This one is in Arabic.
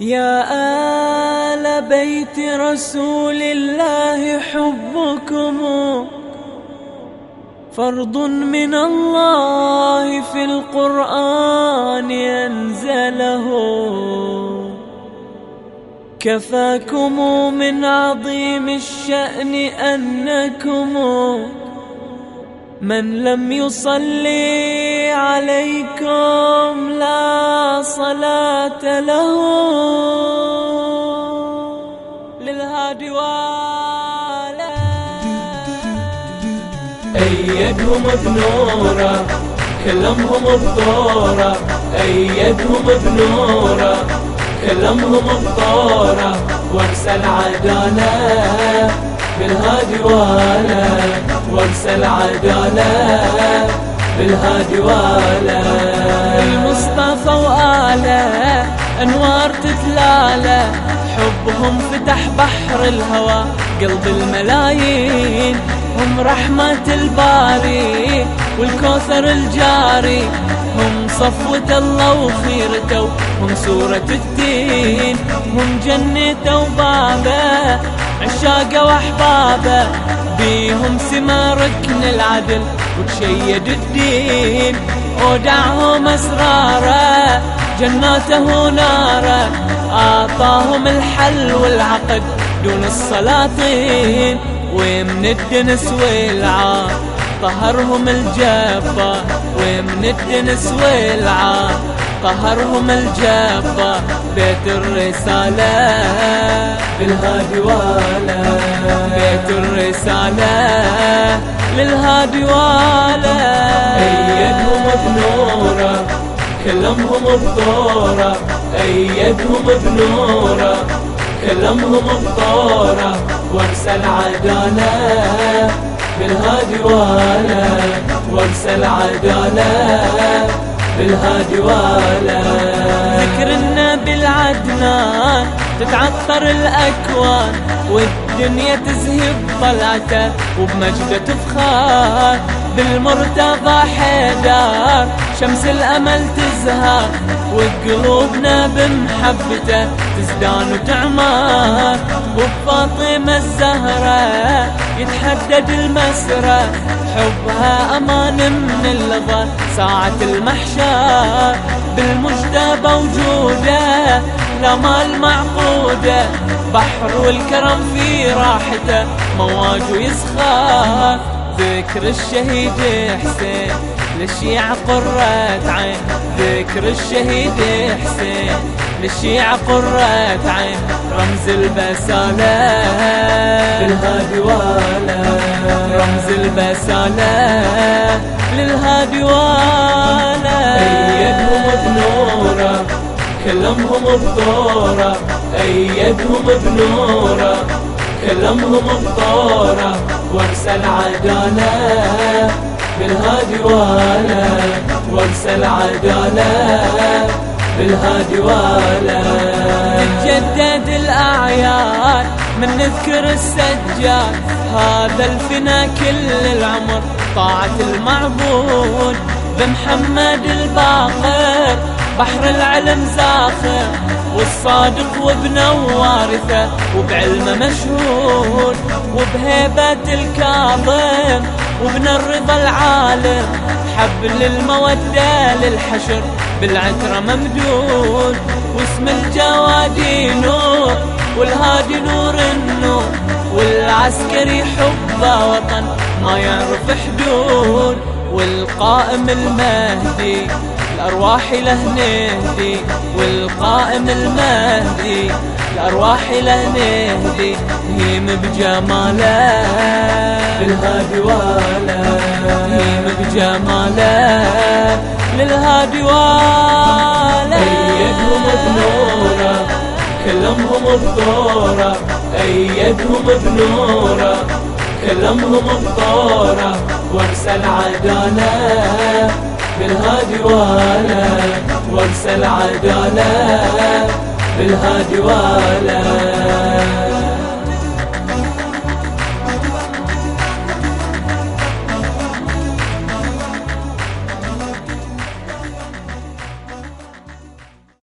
يا آل بيت رسول الله حبكم. فرض من الله في القرآن أنزله. كفاكم من عظيم الشأن أنكم. من لم يصلي عليكم لا صلاة له للهادي والا أيدهم بنوره كلمهم بطوره أيدهم بنوره كلمهم بطوره وكس العدالة بالهادي والا وكس العدالة بالهادي والا وآله أنوار تتلاله حبهم فتح بحر الهوى قلب الملايين هم رحمة الباري والكوثر الجاري هم صفوة الله وخيرته هم سورة الدين هم جنته وبابة عشاقه واحبابه بيهم سما ركن العدل وتشيد الدين ودعهم أسراره جناته ناره أعطاهم الحل والعقد دون السلاطين. ومن الدنس والعار طهرهم الجبار ومن الدنس والعار طهرهم الجبار بيت الرسالة بالهادي والا. بيت الرسالة للهادي والا. أيدهم بنوره كلمهم بطوره أيدهم بنورة. كلمهم بطوره وكس العدالة. بالهادي والا وكس العدالة. بالهادي والا ذكرنا بالعدنان تتعطر الأكوان والدنيا تزهب طلعته وبمجده تفخر بالمرتضى حيدر شمس الأمل تزهر وقلوبنا بمحبته تزدان وتعمر وبفاطمة الزهرة يتحدد المسرى حبها أمان من اللظى ساعة المحشر. بالمجدى موجودة الأمال معقودة بحر والكرم في راحته مواج ويسخر ذكر الشهيد حسين للشيعة قرة عين ذكر الشهيد حسين للشيعة قرة عين رمز البسالة بالهادي والا رمز البسالة للهادي والا كلمهم بطوره أيدهم بنورة. كلمهم بطوره وكس العدالة. بالهادي والا وكس العدالة. بالهادي والا. تتجدد الأعياد من نذكر السجاد. هذا الفنا كل العمر طاعة المعبود. بمحمد الباقر بحر العلم زاخر والصادق وابنه وارثه وبعلمه مشهور وبهيبة الكاظم وابن الرضا العالم. حبل المودة للحشر بالعترة ممدود واسم الجوادي نور والهادي نور النور والعسكري حبه وطن ما يعرف حدود والقائم المهدي. الأرواح له نهدي والقائم المهدي الأرواح له نهدي هيم بجماله. بالهادي والا هيم بجماله. للهادي والا أيدهم بنوره كلمهم بطوره أيدهم بنوره كلمهم بطوره وكس العدالة بالهادي والا وكس العدالة بالهادي والا.